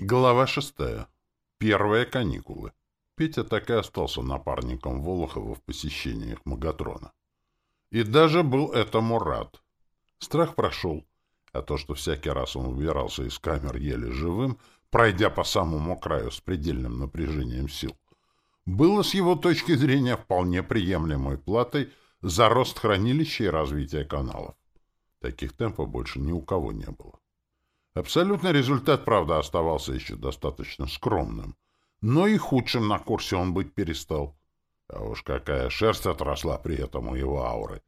Глава шестая. Первые каникулы. Петя так и остался напарником Волохова в посещениях Магатрона. И даже был этому рад. Страх прошел, а то, что всякий раз он убирался из камер еле живым, пройдя по самому краю с предельным напряжением сил, было с его точки зрения вполне приемлемой платой за рост хранилища и развитие каналов. Таких темпов больше ни у кого не было. Абсолютный результат, правда, оставался еще достаточно скромным, но и худшим на курсе он быть перестал. А уж какая шерсть отросла при этом у его ауры.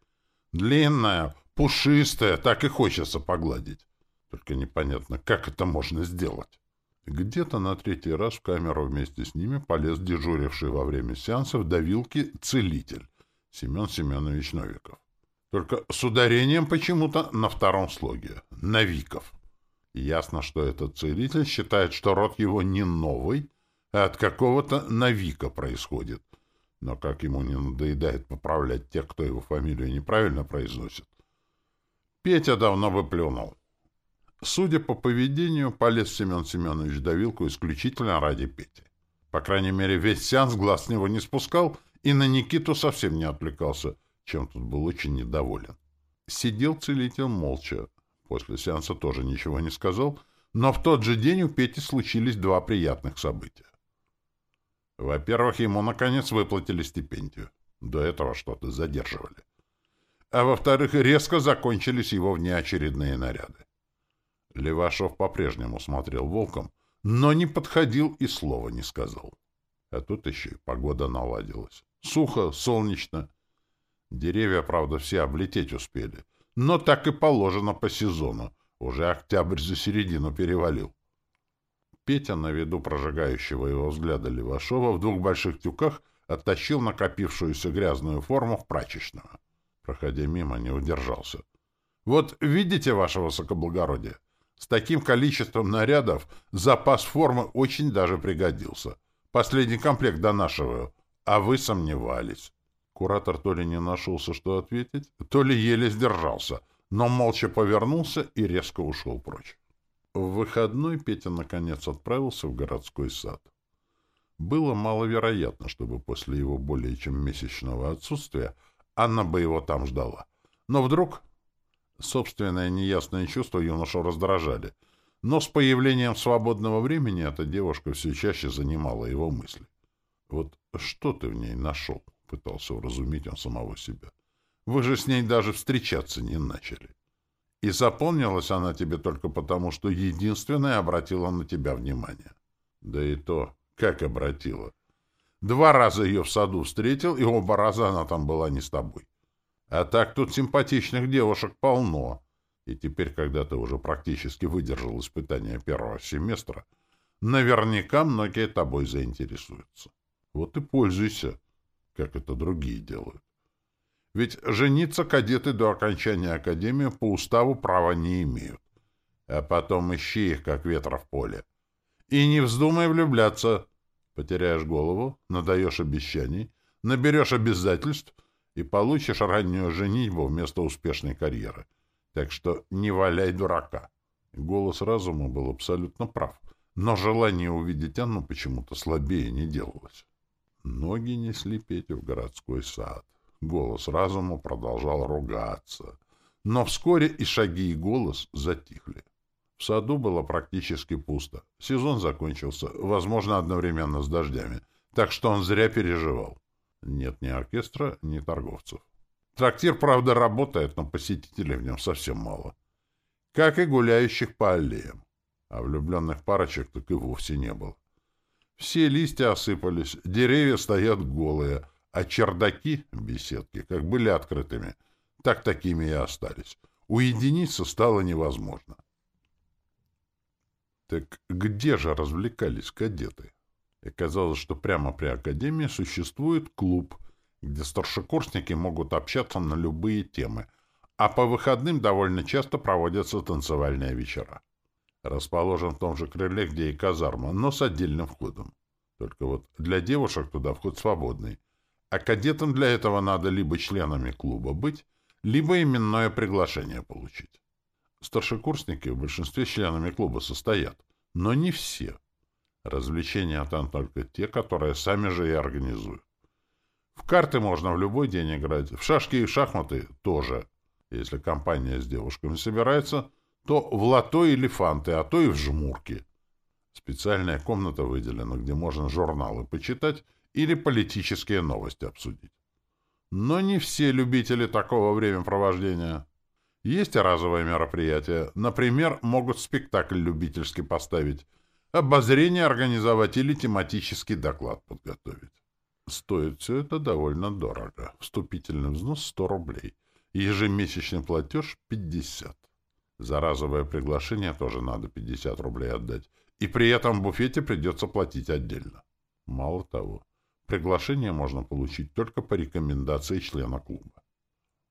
Длинная, пушистая, так и хочется погладить. Только непонятно, как это можно сделать. Где-то на третий раз в камеру вместе с ними полез дежуривший во время сеансов давилки целитель Семен Семенович Новиков. Только с ударением почему-то на втором слоге — Новиков. Ясно, что этот целитель считает, что род его не новый, а от какого-то Навика происходит. Но как ему не надоедает поправлять тех, кто его фамилию неправильно произносит. Петя давно бы плюнул. Судя по поведению, полез Семен Семенович давилку исключительно ради Пети. По крайней мере, весь сеанс глаз с него не спускал и на Никиту совсем не отвлекался, чем тут был очень недоволен. Сидел целитель молча, После сеанса тоже ничего не сказал, но в тот же день у Пети случились два приятных события. Во-первых, ему, наконец, выплатили стипендию. До этого что-то задерживали. А во-вторых, резко закончились его внеочередные наряды. Левашов по-прежнему смотрел волком, но не подходил и слова не сказал. А тут еще и погода наладилась. Сухо, солнечно. Деревья, правда, все облететь успели — но так и положено по сезону. Уже октябрь за середину перевалил. Петя, на виду прожигающего его взгляда Левашова, в двух больших тюках оттащил накопившуюся грязную форму в прачечную. Проходя мимо, не удержался. «Вот видите, ваше высокоблагородие, с таким количеством нарядов запас формы очень даже пригодился. Последний комплект донашиваю, а вы сомневались». Куратор то ли не нашелся, что ответить, то ли еле сдержался, но молча повернулся и резко ушел прочь. В выходной Петя наконец отправился в городской сад. Было маловероятно, чтобы после его более чем месячного отсутствия Анна бы его там ждала. Но вдруг... Собственное неясное чувство юношу раздражали, но с появлением свободного времени эта девушка все чаще занимала его мысли. Вот что ты в ней нашел? — пытался уразуметь он самого себя. «Вы же с ней даже встречаться не начали. И запомнилась она тебе только потому, что единственная обратила на тебя внимание. Да и то, как обратила. Два раза ее в саду встретил, и оба раза она там была не с тобой. А так тут симпатичных девушек полно. И теперь, когда ты уже практически выдержал испытание первого семестра, наверняка многие тобой заинтересуются. Вот и пользуйся как это другие делают. Ведь жениться кадеты до окончания академии по уставу права не имеют. А потом ищи их, как ветра в поле. И не вздумай влюбляться. Потеряешь голову, надаешь обещаний, наберешь обязательств и получишь раннюю женитьбу вместо успешной карьеры. Так что не валяй дурака. Голос разума был абсолютно прав, но желание увидеть Анну почему-то слабее не делалось. Ноги несли Петю в городской сад. Голос разума продолжал ругаться. Но вскоре и шаги, и голос затихли. В саду было практически пусто. Сезон закончился, возможно, одновременно с дождями, так что он зря переживал. Нет ни оркестра, ни торговцев. Трактир, правда, работает, но посетителей в нем совсем мало. Как и гуляющих по аллеям. А влюбленных парочек так и вовсе не было. Все листья осыпались, деревья стоят голые, а чердаки, беседки, как были открытыми, так такими и остались. Уединиться стало невозможно. Так где же развлекались кадеты? И казалось, что прямо при академии существует клуб, где старшекурсники могут общаться на любые темы, а по выходным довольно часто проводятся танцевальные вечера расположен в том же крыле, где и казарма, но с отдельным входом. Только вот для девушек туда вход свободный. А кадетам для этого надо либо членами клуба быть, либо именное приглашение получить. Старшекурсники в большинстве членами клуба состоят, Но не все. Развлечения там только те, которые сами же и организуют. В карты можно в любой день играть, в шашки и шахматы тоже. Если компания с девушками собирается, то в лото или фанты, а то и в жмурки. Специальная комната выделена, где можно журналы почитать или политические новости обсудить. Но не все любители такого времяпровождения. Есть разовые мероприятия. Например, могут спектакль любительский поставить, обозрение организовать или тематический доклад подготовить. Стоит все это довольно дорого. Вступительный взнос 100 рублей. Ежемесячный платеж 50. За разовое приглашение тоже надо 50 рублей отдать. И при этом в буфете придется платить отдельно. Мало того, приглашение можно получить только по рекомендации члена клуба.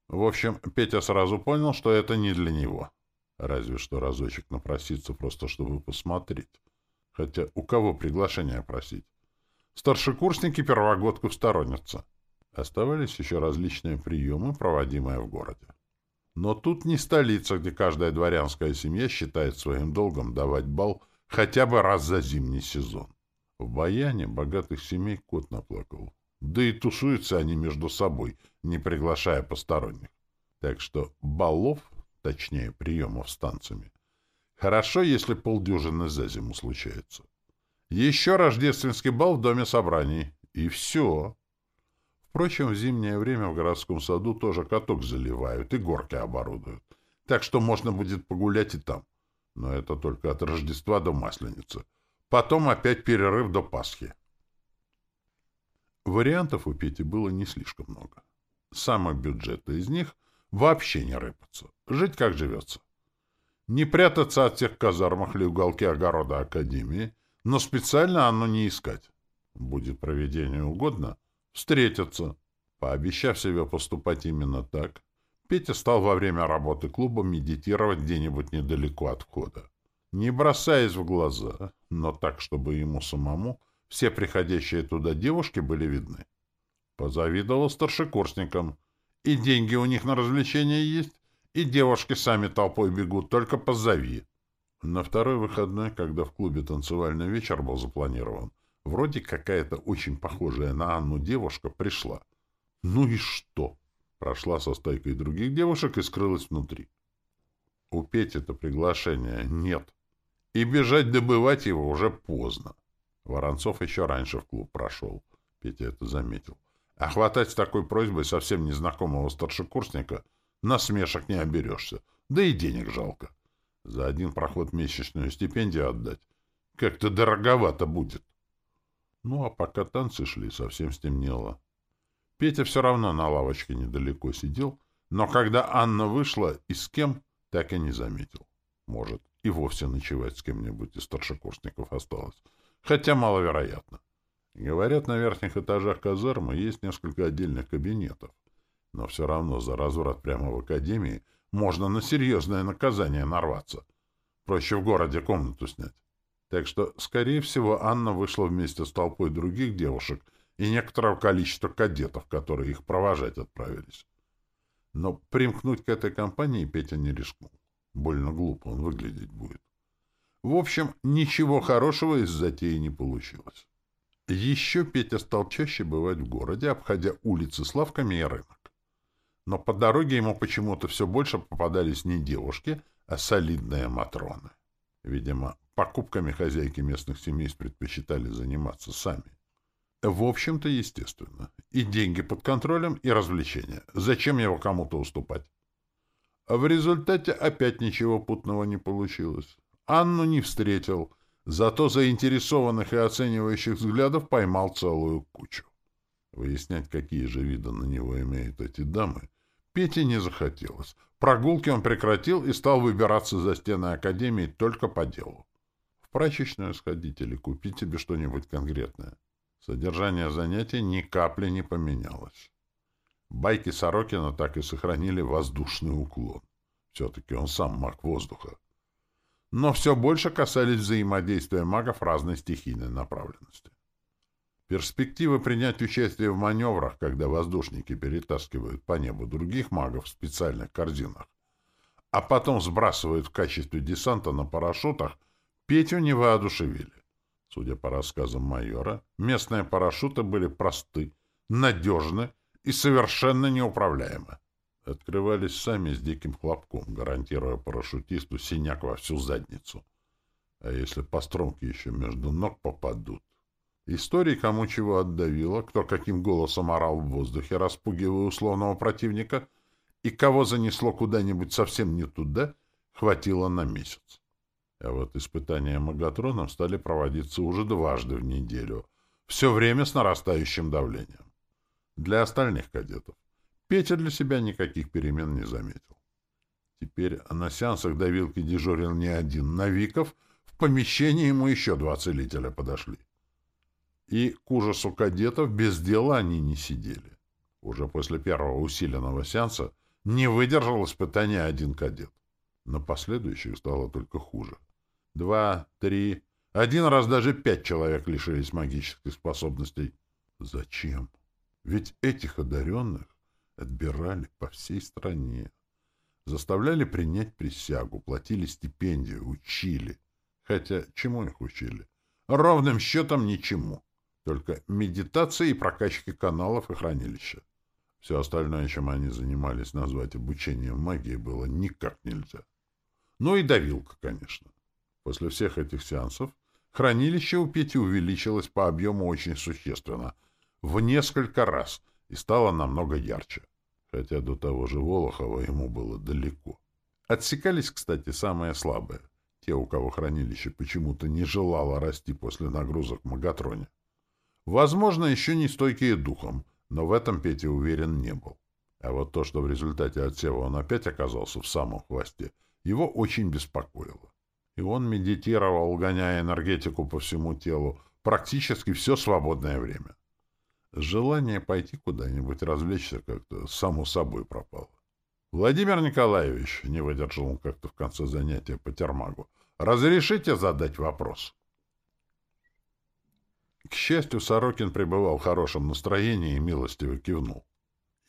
В общем, Петя сразу понял, что это не для него. Разве что разочек напроситься, просто чтобы посмотреть. Хотя у кого приглашение просить? Старшекурсники первогодку сторонятся. Оставались еще различные приемы, проводимые в городе. Но тут не столица, где каждая дворянская семья считает своим долгом давать бал хотя бы раз за зимний сезон. В Баяне богатых семей кот наплакал. Да и тусуются они между собой, не приглашая посторонних. Так что балов, точнее приемов с танцами, хорошо, если полдюжины за зиму случается. Еще рождественский бал в доме собраний. И все. Впрочем, в зимнее время в городском саду тоже каток заливают и горки оборудуют. Так что можно будет погулять и там. Но это только от Рождества до Масленицы. Потом опять перерыв до Пасхи. Вариантов у Пети было не слишком много. Самых бюджетных из них вообще не рыпаться. Жить как живется. Не прятаться от тех казармах или уголки огорода Академии, но специально оно не искать. Будет проведение угодно, встретятся. Пообещав себе поступать именно так, Петя стал во время работы клуба медитировать где-нибудь недалеко от входа. Не бросаясь в глаза, но так, чтобы ему самому все приходящие туда девушки были видны. Позавидовал старшекурсникам. И деньги у них на развлечения есть, и девушки сами толпой бегут, только позови. На второй выходной, когда в клубе танцевальный вечер был запланирован, вроде какая-то очень похожая на Анну девушка пришла. Ну и что? Прошла со стойкой других девушек и скрылась внутри. У Пети-то приглашения нет. И бежать добывать его уже поздно. Воронцов еще раньше в клуб прошел. Петя это заметил. А хватать с такой просьбой совсем незнакомого старшекурсника насмешек не оберешься. Да и денег жалко. За один проход месячную стипендию отдать. Как-то дороговато будет. Ну, а пока танцы шли, совсем стемнело. Петя все равно на лавочке недалеко сидел, но когда Анна вышла и с кем, так и не заметил. Может, и вовсе ночевать с кем-нибудь из старшекурсников осталось. Хотя маловероятно. Говорят, на верхних этажах казармы есть несколько отдельных кабинетов. Но все равно за разврат прямо в академии можно на серьезное наказание нарваться. Проще в городе комнату снять. Так что, скорее всего, Анна вышла вместе с толпой других девушек и некоторого количества кадетов, которые их провожать отправились. Но примкнуть к этой компании Петя не рискнул. Больно глупо он выглядеть будет. В общем, ничего хорошего из затеи не получилось. Еще Петя стал чаще бывать в городе, обходя улицы с лавками и рынок но по дороге ему почему-то все больше попадались не девушки, а солидные матроны. Видимо, покупками хозяйки местных семейств предпочитали заниматься сами. В общем-то, естественно. И деньги под контролем, и развлечения. Зачем его кому-то уступать? В результате опять ничего путного не получилось. Анну не встретил, зато заинтересованных и оценивающих взглядов поймал целую кучу. Выяснять, какие же виды на него имеют эти дамы, Пете не захотелось. Прогулки он прекратил и стал выбираться за стены академии только по делу. Прачечную сходить или купить себе что-нибудь конкретное. Содержание занятий ни капли не поменялось. Байки Сорокина так и сохранили воздушный уклон. Все-таки он сам маг воздуха. Но все больше касались взаимодействия магов разной стихийной направленности. Перспектива принять участие в маневрах, когда воздушники перетаскивают по небу других магов в специальных корзинах, а потом сбрасывают в качестве десанта на парашютах, Петю не воодушевили. Судя по рассказам майора, местные парашюты были просты, надежны и совершенно неуправляемы. Открывались сами с диким хлопком, гарантируя парашютисту синяк во всю задницу. А если по стромке еще между ног попадут? Истории, кому чего отдавило, кто каким голосом орал в воздухе, распугивая условного противника, и кого занесло куда-нибудь совсем не туда, хватило на месяц. А вот испытания магатроном стали проводиться уже дважды в неделю, все время с нарастающим давлением. Для остальных кадетов. Петя для себя никаких перемен не заметил. Теперь на сеансах давилки дежурил не один Новиков, в помещении ему еще два целителя подошли. И к ужасу кадетов без дела они не сидели. Уже после первого усиленного сеанса не выдержал испытания один кадет. На последующих стало только хуже. Два, три, один раз даже пять человек лишились магических способностей. Зачем? Ведь этих одаренных отбирали по всей стране. Заставляли принять присягу, платили стипендию, учили. Хотя чему их учили? Ровным счетом ничему. Только медитации и прокачки каналов и хранилища. Все остальное, чем они занимались, назвать обучением магии было никак нельзя. Ну и давилка, конечно. После всех этих сеансов хранилище у Пети увеличилось по объему очень существенно, в несколько раз, и стало намного ярче. Хотя до того же Волохова ему было далеко. Отсекались, кстати, самые слабые, те, у кого хранилище почему-то не желало расти после нагрузок в Магатроне. Возможно, еще не стойкие духом, но в этом Петя уверен не был. А вот то, что в результате отсева он опять оказался в самом хвосте, его очень беспокоило. И он медитировал, гоняя энергетику по всему телу, практически все свободное время. Желание пойти куда-нибудь развлечься как-то само собой пропало. «Владимир Николаевич», — не выдержал он как-то в конце занятия по термагу, — «разрешите задать вопрос?» К счастью, Сорокин пребывал в хорошем настроении и милостиво кивнул.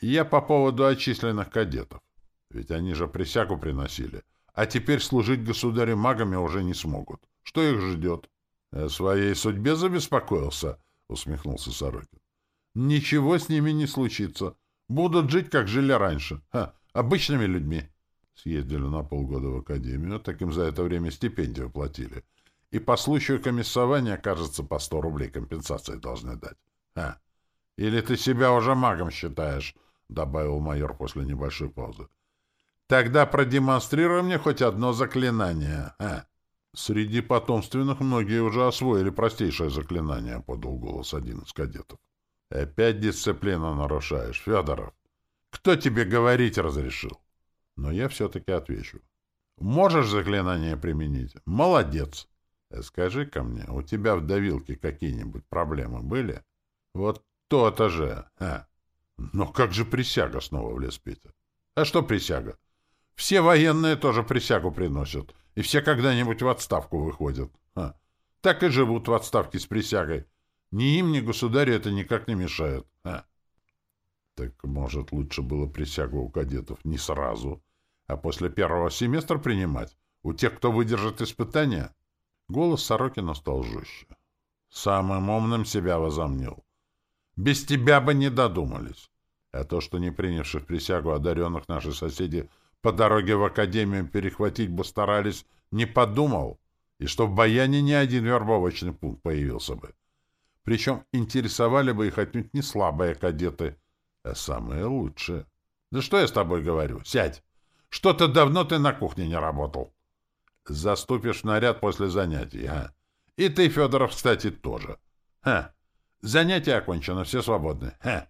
«Я по поводу отчисленных кадетов. Ведь они же присягу приносили. А теперь служить государю магами уже не смогут. Что их ждет?» «О своей судьбе забеспокоился?» — усмехнулся Сорокин. «Ничего с ними не случится. Будут жить, как жили раньше. Ха, обычными людьми». Съездили на полгода в академию, так им за это время стипендию платили — и по случаю комиссования, кажется, по сто рублей компенсации должны дать. А, или ты себя уже магом считаешь, — добавил майор после небольшой паузы. Тогда продемонстрируй мне хоть одно заклинание. А. Среди потомственных многие уже освоили простейшее заклинание, — подал голос один из кадетов. Опять дисциплину нарушаешь, Федоров. Кто тебе говорить разрешил? Но я все-таки отвечу. Можешь заклинание применить? Молодец. Э, скажи-ка мне, у тебя в давилке какие-нибудь проблемы были? Вот то-то же, а. Но как же присяга снова влез Петя? А что присяга? Все военные тоже присягу приносят, и все когда-нибудь в отставку выходят. А. Так и живут в отставке с присягой. Ни им, ни государю это никак не мешает. А. Так, может, лучше было присягу у кадетов не сразу, а после первого семестра принимать? У тех, кто выдержит испытания? Голос Сорокина стал жестче. Самым умным себя возомнил. Без тебя бы не додумались. А то, что не принявших присягу одаренных наши соседи по дороге в академию перехватить бы старались, не подумал, и что в Баяне ни один вербовочный пункт появился бы. Причем интересовали бы их отнюдь не слабые кадеты, а самые лучшие. Да что я с тобой говорю? Сядь! Что-то давно ты на кухне не работал. Заступишь в наряд после занятий, а? И ты, Федоров, кстати, тоже. Ха! Занятие окончено, все свободны. Ха!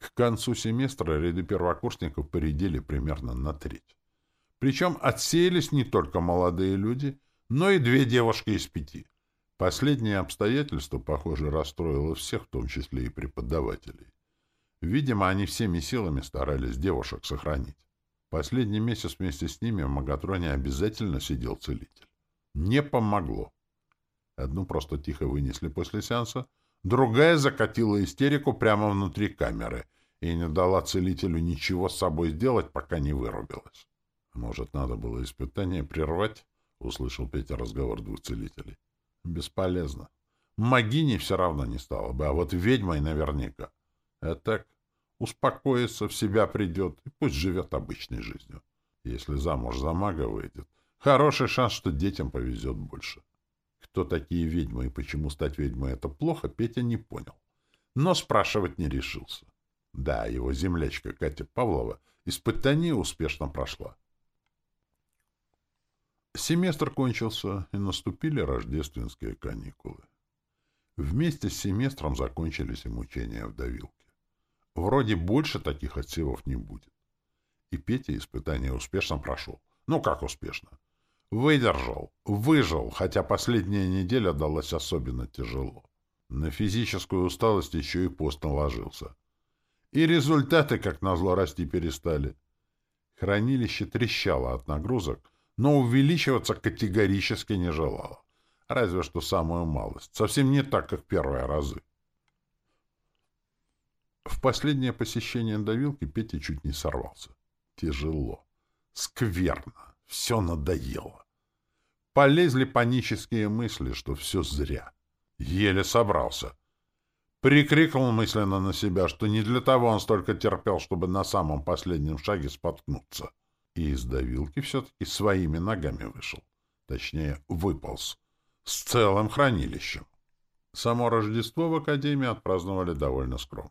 К концу семестра ряды первокурсников поредели примерно на треть. Причем отсеялись не только молодые люди, но и две девушки из пяти. Последнее обстоятельство, похоже, расстроило всех, в том числе и преподавателей. Видимо, они всеми силами старались девушек сохранить. Последний месяц вместе с ними в Магатроне обязательно сидел целитель. Не помогло. Одну просто тихо вынесли после сеанса, другая закатила истерику прямо внутри камеры и не дала целителю ничего с собой сделать, пока не вырубилась. Может, надо было испытание прервать? услышал Петя разговор двух целителей. Бесполезно. Магиней все равно не стало бы, а вот ведьмой наверняка. А так успокоится, в себя придет, и пусть живет обычной жизнью. Если замуж за мага выйдет, хороший шанс, что детям повезет больше. Кто такие ведьмы и почему стать ведьмой — это плохо, Петя не понял. Но спрашивать не решился. Да, его землячка Катя Павлова испытание успешно прошла. Семестр кончился, и наступили рождественские каникулы. Вместе с семестром закончились и мучения в давилке. Вроде больше таких отсевов не будет. И Петя испытание успешно прошел. Ну, как успешно? Выдержал, выжил, хотя последняя неделя далась особенно тяжело. На физическую усталость еще и пост наложился. И результаты, как назло, расти перестали. Хранилище трещало от нагрузок, но увеличиваться категорически не желало. Разве что самую малость. Совсем не так, как первые разы. В последнее посещение давилки Петя чуть не сорвался. Тяжело. Скверно. Все надоело. Полезли панические мысли, что все зря. Еле собрался. Прикрикнул мысленно на себя, что не для того он столько терпел, чтобы на самом последнем шаге споткнуться. И из давилки все-таки своими ногами вышел. Точнее, выполз. С целым хранилищем. Само Рождество в Академии отпраздновали довольно скромно.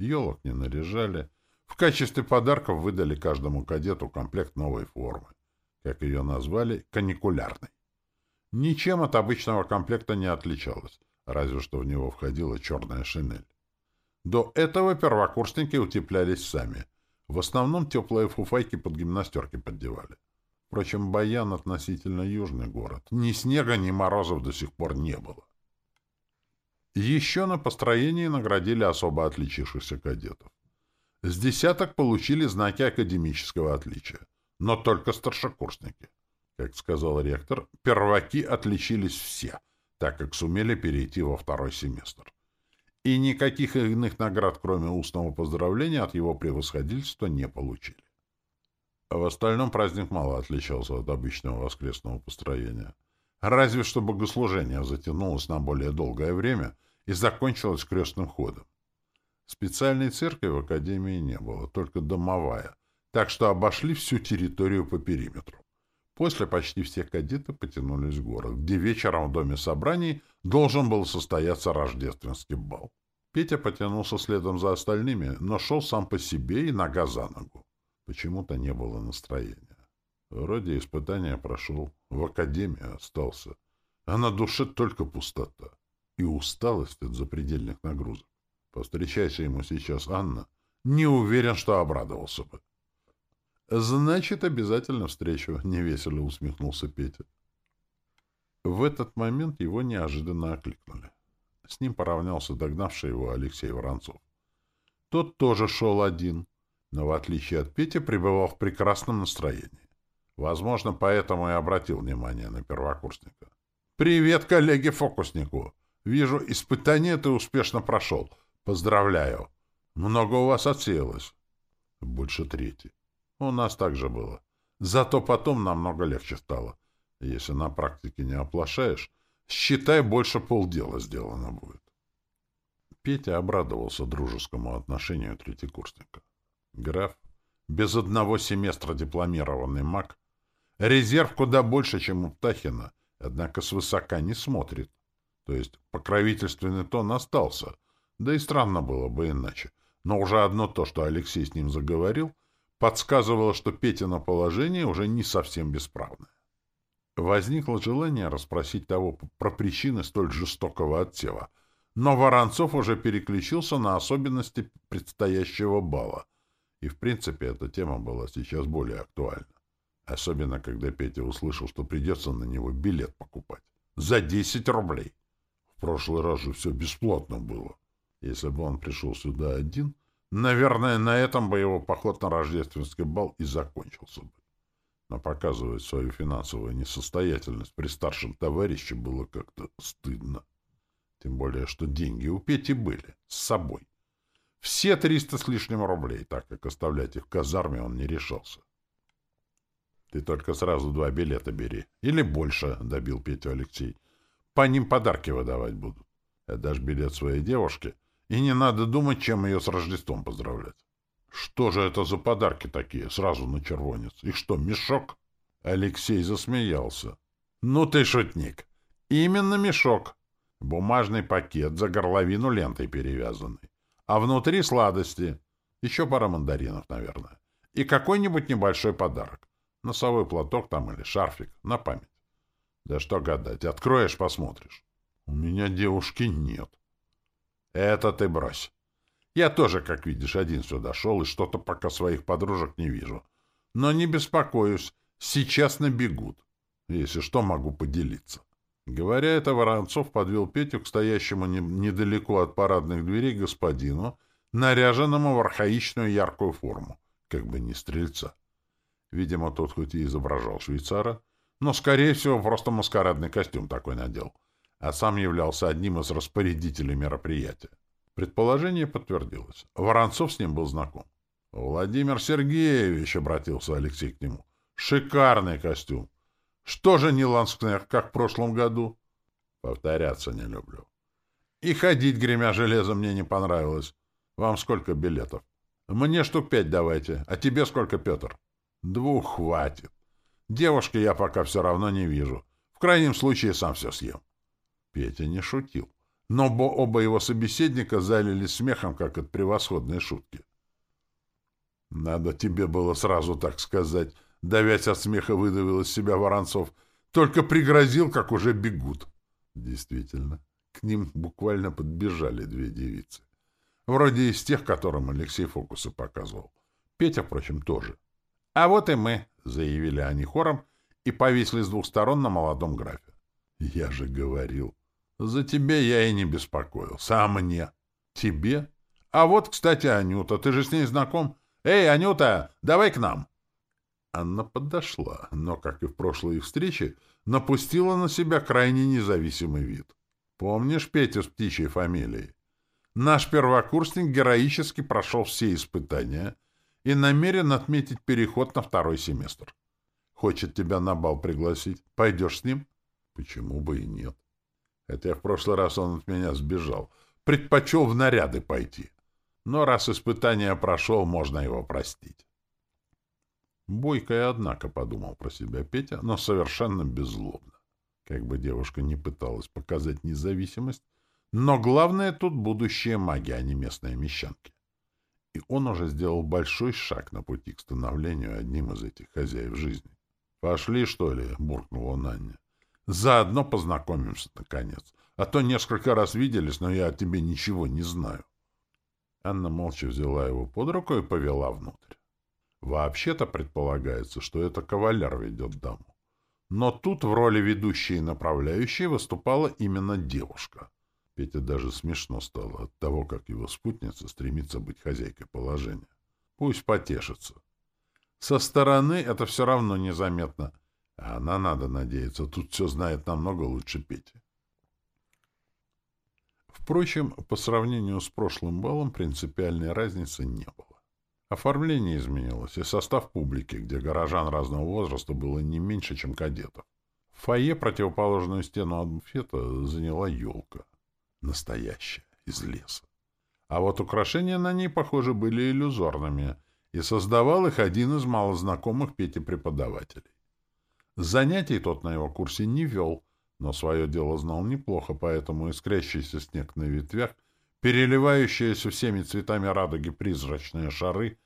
Елок не наряжали. В качестве подарков выдали каждому кадету комплект новой формы. Как ее назвали, каникулярной. Ничем от обычного комплекта не отличалась, разве что в него входила черная шинель. До этого первокурсники утеплялись сами. В основном теплые фуфайки под гимнастерки поддевали. Впрочем, Баян относительно южный город. Ни снега, ни морозов до сих пор не было. Еще на построении наградили особо отличившихся кадетов. С десяток получили знаки академического отличия, но только старшекурсники. Как сказал ректор, перваки отличились все, так как сумели перейти во второй семестр. И никаких иных наград, кроме устного поздравления, от его превосходительства не получили. А в остальном праздник мало отличался от обычного воскресного построения. Разве что богослужение затянулось на более долгое время — и закончилась крестным ходом. Специальной церкви в Академии не было, только домовая, так что обошли всю территорию по периметру. После почти все кадеты потянулись в город, где вечером в доме собраний должен был состояться рождественский бал. Петя потянулся следом за остальными, но шел сам по себе и нога за ногу. Почему-то не было настроения. Вроде испытания прошел, в академии остался, а на душе только пустота и усталость от запредельных нагрузок. Повстречайся ему сейчас Анна, не уверен, что обрадовался бы. «Значит, обязательно встречу», — невесело усмехнулся Петя. В этот момент его неожиданно окликнули. С ним поравнялся догнавший его Алексей Воронцов. Тот тоже шел один, но, в отличие от Пети, пребывал в прекрасном настроении. Возможно, поэтому и обратил внимание на первокурсника. «Привет, коллеге-фокуснику!» Вижу, испытание ты успешно прошел. Поздравляю. Много у вас отсеялось. Больше трети. У нас так же было. Зато потом намного легче стало. Если на практике не оплошаешь, считай, больше полдела сделано будет. Петя обрадовался дружескому отношению третьекурсника. Граф, без одного семестра дипломированный маг, резерв куда больше, чем у Птахина, однако свысока не смотрит. То есть покровительственный тон остался, да и странно было бы иначе. Но уже одно то, что Алексей с ним заговорил, подсказывало, что Петина положение уже не совсем бесправное. Возникло желание расспросить того про причины столь жестокого отсева, но Воронцов уже переключился на особенности предстоящего бала, и, в принципе, эта тема была сейчас более актуальна. Особенно, когда Петя услышал, что придется на него билет покупать. За 10 рублей. В прошлый раз же все бесплатно было. Если бы он пришел сюда один, наверное, на этом бы его поход на рождественский бал и закончился бы. Но показывать свою финансовую несостоятельность при старшем товарище было как-то стыдно. Тем более, что деньги у Пети были, с собой. Все триста с лишним рублей, так как оставлять их в казарме он не решался. Ты только сразу два билета бери. Или больше, — добил Петю Алексей. По ним подарки выдавать буду. Я дашь билет своей девушке, и не надо думать, чем ее с Рождеством поздравлять. Что же это за подарки такие, сразу на червонец? Их что, мешок? Алексей засмеялся. Ну ты шутник. Именно мешок. Бумажный пакет за горловину лентой перевязанный. А внутри сладости. Еще пара мандаринов, наверное. И какой-нибудь небольшой подарок. Носовой платок там или шарфик. На память. Да что гадать. Откроешь, посмотришь. У меня девушки нет. Это ты брось. Я тоже, как видишь, один сюда шел, и что-то пока своих подружек не вижу. Но не беспокоюсь. Сейчас набегут. Если что, могу поделиться. Говоря это, Воронцов подвел Петю к стоящему не, недалеко от парадных дверей господину, наряженному в архаичную яркую форму, как бы не стрельца. Видимо, тот хоть и изображал швейцара, но, скорее всего, просто маскарадный костюм такой надел, а сам являлся одним из распорядителей мероприятия. Предположение подтвердилось. Воронцов с ним был знаком. «Владимир Сергеевич», — обратился Алексей к нему, — «шикарный костюм. Что же не Ланскнех, как в прошлом году? Повторяться не люблю. И ходить, гремя железом, мне не понравилось. Вам сколько билетов? Мне штук пять давайте. А тебе сколько, Петр? Двух хватит. Девушки я пока все равно не вижу. В крайнем случае сам все съем. Петя не шутил. Но оба его собеседника залились смехом, как от превосходной шутки. Надо тебе было сразу так сказать. Давясь от смеха, выдавил из себя Воронцов. Только пригрозил, как уже бегут. Действительно, к ним буквально подбежали две девицы. Вроде из тех, которым Алексей фокусы показывал. Петя, впрочем, тоже. «А вот и мы», — заявили они хором и повисли с двух сторон на молодом графе. «Я же говорил. За тебя я и не беспокоился. А мне? Тебе? А вот, кстати, Анюта. Ты же с ней знаком? Эй, Анюта, давай к нам!» Анна подошла, но, как и в прошлой их встрече, напустила на себя крайне независимый вид. «Помнишь Петю с птичьей фамилией? Наш первокурсник героически прошел все испытания и намерен отметить переход на второй семестр. Хочет тебя на бал пригласить. Пойдешь с ним?» «Почему бы и нет?» Хотя в прошлый раз он от меня сбежал. Предпочел в наряды пойти. Но раз испытание прошел, можно его простить. Бойкая, однако, подумал про себя Петя, но совершенно беззлобно. Как бы девушка не пыталась показать независимость, но главное тут будущее маги, а не местные мещанки. И он уже сделал большой шаг на пути к становлению одним из этих хозяев жизни. «Пошли, что ли?» — буркнула Наня. «Заодно познакомимся, наконец. А то несколько раз виделись, но я о тебе ничего не знаю». Анна молча взяла его под руку и повела внутрь. Вообще-то предполагается, что это кавалер ведет даму. Но тут в роли ведущей и направляющей выступала именно девушка. Петя даже смешно стало от того, как его спутница стремится быть хозяйкой положения. Пусть потешится. Со стороны это все равно незаметно. А она, надо надеяться, тут все знает намного лучше Пети. Впрочем, по сравнению с прошлым балом принципиальной разницы не было. Оформление изменилось, и состав публики, где горожан разного возраста было не меньше, чем кадетов. В фойе противоположную стену от буфета заняла елка. Настоящая, из леса. А вот украшения на ней, похоже, были иллюзорными, и создавал их один из малознакомых Пети преподавателей. Занятий тот на его курсе не вел, но свое дело знал неплохо, поэтому искрящийся снег на ветвях переливающиеся всеми цветами радуги призрачные шары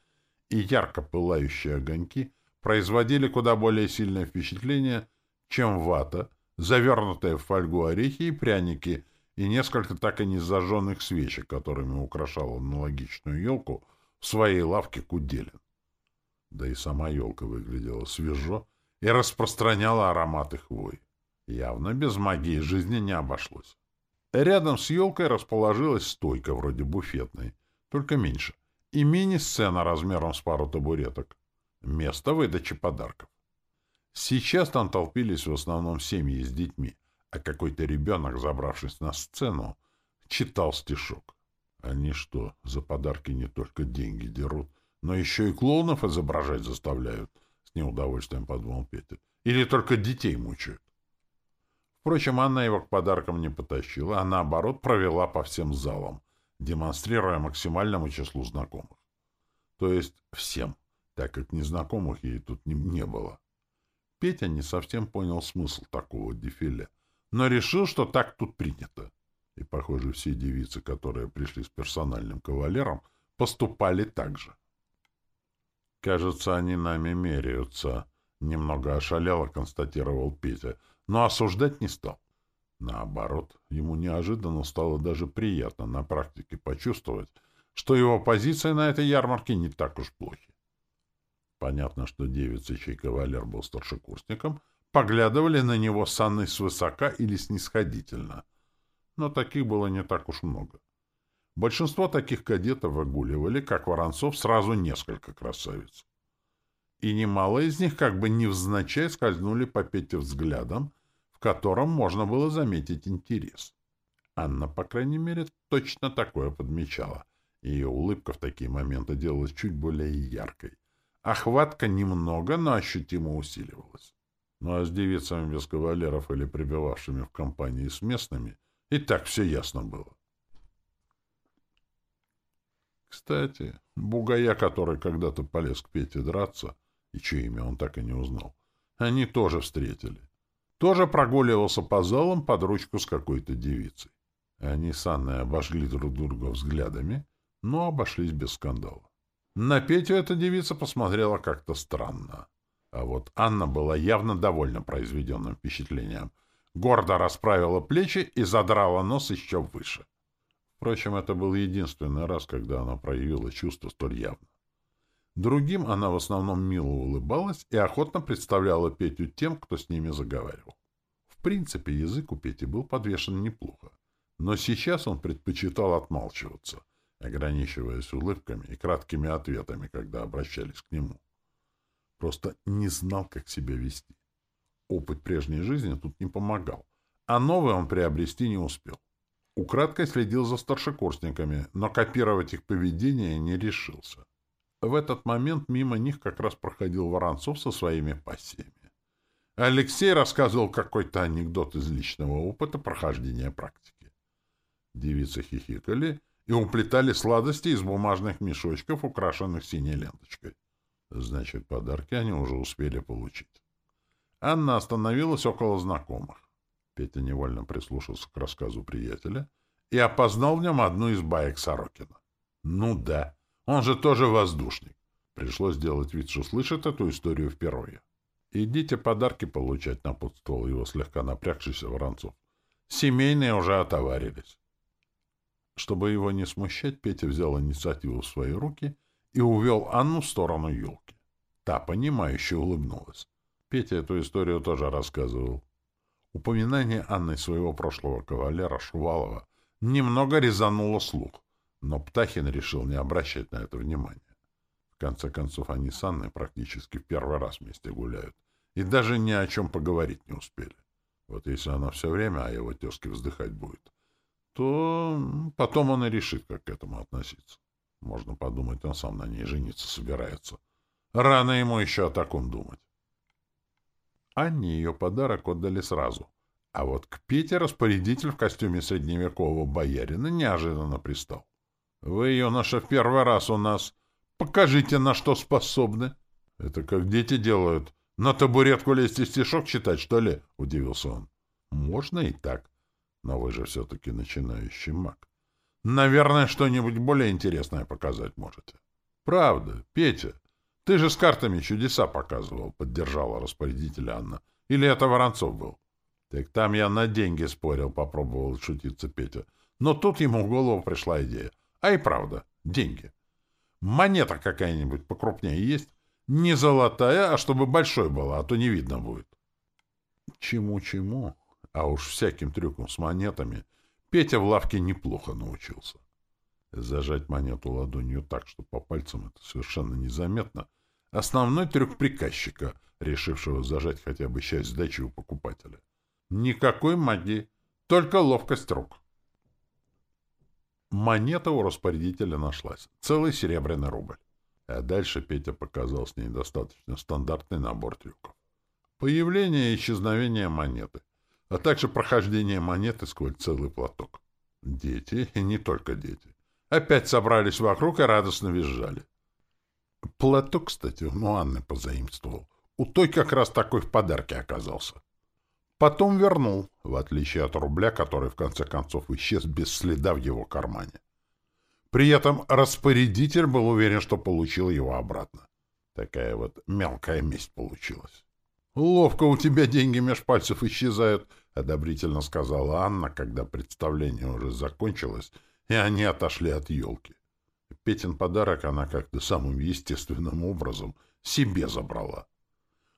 и ярко пылающие огоньки производили куда более сильное впечатление, чем вата, завернутые в фольгу орехи и пряники и несколько так и не зажженных свечек, которыми украшал аналогичную елку в своей лавке Куделин. Да и сама елка выглядела свежо и распространяла ароматы хвой. Явно без магии жизни не обошлось. Рядом с елкой расположилась стойка, вроде буфетной, только меньше, и мини-сцена размером с пару табуреток. Место выдачи подарков. Сейчас там толпились в основном семьи с детьми, а какой-то ребенок, забравшись на сцену, читал стишок. Они что, за подарки не только деньги дерут, но еще и клоунов изображать заставляют? С неудовольствием подумал Петя. Или только детей мучают. Впрочем, Анна его к подаркам не потащила, а наоборот провела по всем залам, демонстрируя максимальному числу знакомых. То есть всем, так как незнакомых ей тут не, не было. Петя не совсем понял смысл такого дефиле, но решил, что так тут принято. И, похоже, все девицы, которые пришли с персональным кавалером, поступали так же. «Кажется, они нами меряются», — немного ошалело констатировал Петя, но осуждать не стал. Наоборот, ему неожиданно стало даже приятно на практике почувствовать, что его позиция на этой ярмарке не так уж плохи. Понятно, что девица, чей кавалер был старшекурсником, поглядывали на него с Анной свысока или снисходительно. Но таких было не так уж много. Большинство таких кадетов выгуливали, как Воронцов, сразу несколько красавиц. И немало из них как бы невзначай скользнули по Пете взглядом, в котором можно было заметить интерес. Анна, по крайней мере, точно такое подмечала. Ее улыбка в такие моменты делалась чуть более яркой. Охватка немного, но ощутимо усиливалась. Ну а с девицами без кавалеров или прибывавшими в компании с местными и так все ясно было. Кстати, бугая, который когда-то полез к Пете драться, и чье имя он так и не узнал, они тоже встретили. Тоже прогуливался по залам под ручку с какой-то девицей. Они с Анной обожгли друг друга взглядами, но обошлись без скандала. На Петю эта девица посмотрела как-то странно. А вот Анна была явно довольна произведенным впечатлением. Гордо расправила плечи и задрала нос еще выше. Впрочем, это был единственный раз, когда она проявила чувство столь явно. Другим она в основном мило улыбалась и охотно представляла Петю тем, кто с ними заговаривал. В принципе, язык у Пети был подвешен неплохо, но сейчас он предпочитал отмалчиваться, ограничиваясь улыбками и краткими ответами, когда обращались к нему. Просто не знал, как себя вести. Опыт прежней жизни тут не помогал, а новый он приобрести не успел. Украдкой следил за старшекурсниками, но копировать их поведение не решился. В этот момент мимо них как раз проходил Воронцов со своими пассиями. Алексей рассказывал какой-то анекдот из личного опыта прохождения практики. Девицы хихикали и уплетали сладости из бумажных мешочков, украшенных синей ленточкой. Значит, подарки они уже успели получить. Анна остановилась около знакомых. Петя невольно прислушался к рассказу приятеля и опознал в нем одну из баек Сорокина. Ну да, он же тоже воздушник. Пришлось сделать вид, что слышит эту историю впервые. Идите подарки получать, напутствовал его слегка напрягшийся Воронцов. Семейные уже отоварились. Чтобы его не смущать, Петя взял инициативу в свои руки и увел Анну в сторону елки. Та, понимающе улыбнулась. Петя эту историю тоже рассказывал. Упоминание Анны своего прошлого кавалера Шувалова немного резануло слух, но Птахин решил не обращать на это внимания. В конце концов, они с Анной практически в первый раз вместе гуляют и даже ни о чем поговорить не успели. Вот если она все время о его тезке вздыхать будет, то потом он и решит, как к этому относиться. Можно подумать, он сам на ней жениться собирается. Рано ему еще о таком думать. Анне ее подарок отдали сразу. А вот к Пете распорядитель в костюме средневекового боярина неожиданно пристал. — Вы, юноша, в первый раз у нас. Покажите, на что способны. — Это как дети делают. На табуретку лезть и стишок читать, что ли? — удивился он. — Можно и так. Но вы же все-таки начинающий маг. Наверное, что-нибудь более интересное показать можете. — Правда, Петя, ты же с картами чудеса показывал, — поддержала распорядитель Анна. Или это Воронцов был? — Так там я на деньги спорил, — попробовал шутиться Петя. Но тут ему в голову пришла идея. А и правда, деньги. Монета какая-нибудь покрупнее есть? Не золотая, а чтобы большой была, а то не видно будет. Чему-чему? а уж всяким трюком с монетами, Петя в лавке неплохо научился. Зажать монету ладонью так, что по пальцам это совершенно незаметно, основной трюк приказчика, решившего зажать хотя бы часть сдачи у покупателя. Никакой магии, только ловкость рук. Монета у распорядителя нашлась. Целый серебряный рубль. А дальше Петя показал с ней достаточно стандартный набор трюков. Появление и исчезновение монеты, а также прохождение монеты сквозь целый платок. Дети, и не только дети, опять собрались вокруг и радостно визжали. Платок, кстати, у Анны позаимствовал. У той как раз такой в подарке оказался. Потом вернул, в отличие от рубля, который в конце концов исчез без следа в его кармане. При этом распорядитель был уверен, что получил его обратно. Такая вот мелкая месть получилась. «Ловко у тебя деньги меж пальцев исчезают», — одобрительно сказала Анна, когда представление уже закончилось, и они отошли от елки. Петин подарок она как-то самым естественным образом себе забрала.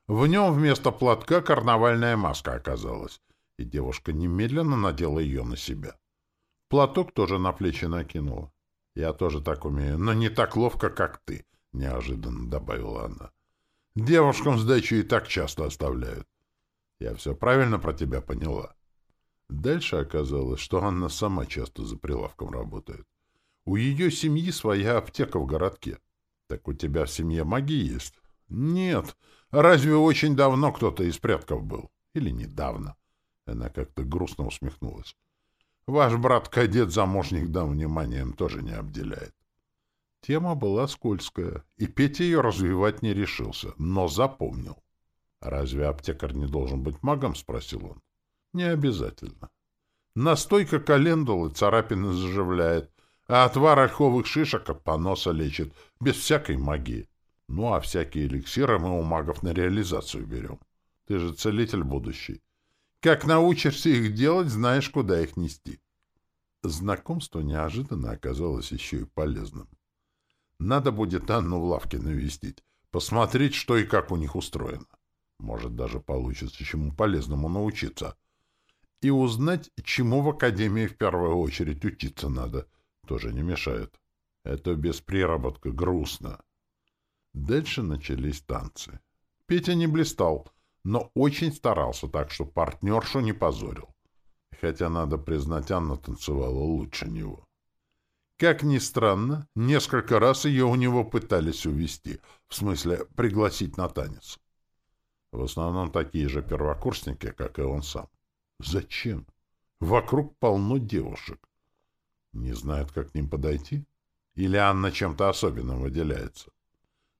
В нем вместо платка карнавальная маска оказалась, и девушка немедленно надела ее на себя. Платок тоже на плечи накинула. «Я тоже так умею, но не так ловко, как ты», — неожиданно добавила она. «Девушкам сдачу и так часто оставляют. Я все правильно про тебя поняла». Дальше оказалось, что Анна сама часто за прилавком работает. У ее семьи своя аптека в городке. Так у тебя в семье магии есть? Нет, Разве очень давно кто-то из предков был? Или недавно? Она как-то грустно усмехнулась. Ваш брат-кадет-замужник дам вниманием тоже не обделяет. Тема была скользкая, и Петя ее развивать не решился, но запомнил. «Разве аптекарь не должен быть магом?» — спросил он. «Не обязательно. Настойка календулы царапины заживляет, а отвар ольховых шишек от поноса лечит, без всякой магии. Ну, а всякие эликсиры мы у магов на реализацию берем. Ты же целитель будущий. Как научишься их делать, знаешь, куда их нести. Знакомство неожиданно оказалось еще и полезным. Надо будет Анну в лавке навестить, посмотреть, что и как у них устроено. Может, даже получится чему полезному научиться. И узнать, чему в академии в первую очередь учиться надо, тоже не мешает. Это без приработка грустно. Дальше начались танцы. Петя не блистал, но очень старался так, что партнершу не позорил. Хотя, надо признать, Анна танцевала лучше него. Как ни странно, несколько раз ее у него пытались увести, в смысле пригласить на танец. В основном такие же первокурсники, как и он сам. Зачем? Вокруг полно девушек. Не знают, как к ним подойти? Или Анна чем-то особенным выделяется?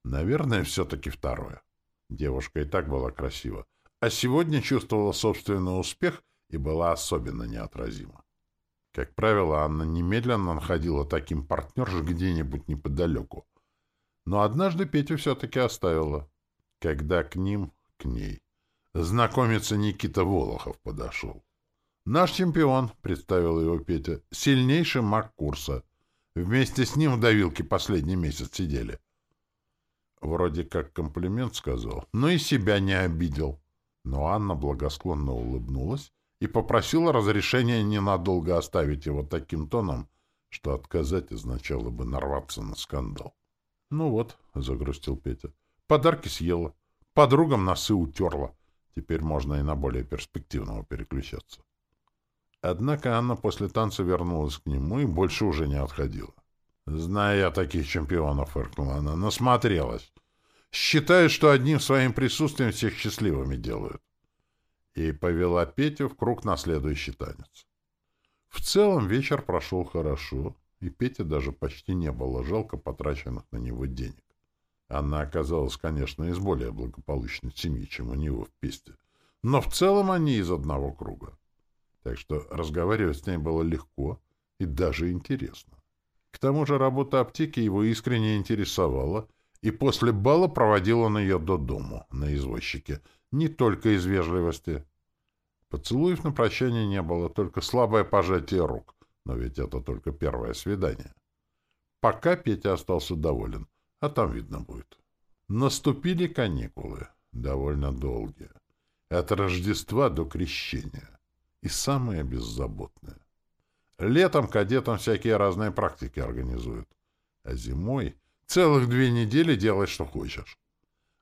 Наверное, все-таки второе. Девушка и так была красива, а сегодня чувствовала собственный успех и была особенно неотразима. Как правило, Анна немедленно находила таким партнерш где-нибудь неподалеку. Но однажды Петю все-таки оставила. Когда к ним, к ней, знакомиться Никита Волохов подошел. «Наш чемпион», — представил его Петя, — «сильнейший маг курса. Вместе с ним в давилке последний месяц сидели. Вроде как комплимент сказал, но и себя не обидел. Но Анна благосклонно улыбнулась и попросила разрешения ненадолго оставить его таким тоном, что отказать означало бы нарваться на скандал. — Ну вот, — загрустил Петя, — подарки съела, подругам носы утерла. Теперь можно и на более перспективного переключаться. Однако Анна после танца вернулась к нему и больше уже не отходила. Зная я таких чемпионов, фыркнула она, насмотрелась. Считают, что одним своим присутствием всех счастливыми делают. И повела Петю в круг на следующий танец. В целом вечер прошел хорошо, и Пете даже почти не было жалко потраченных на него денег. Она оказалась, конечно, из более благополучной семьи, чем у него в Песте, но в целом они из одного круга. Так что разговаривать с ней было легко и даже интересно. К тому же работа аптеки его искренне интересовала, и после бала проводил он ее до дому на извозчике, не только из вежливости. Поцелуев на прощание не было, только слабое пожатие рук, но ведь это только первое свидание. Пока Петя остался доволен, а там видно будет. Наступили каникулы, довольно долгие, от Рождества до Крещения, и самые беззаботные. Летом кадетам всякие разные практики организуют. А зимой целых две недели делай, что хочешь.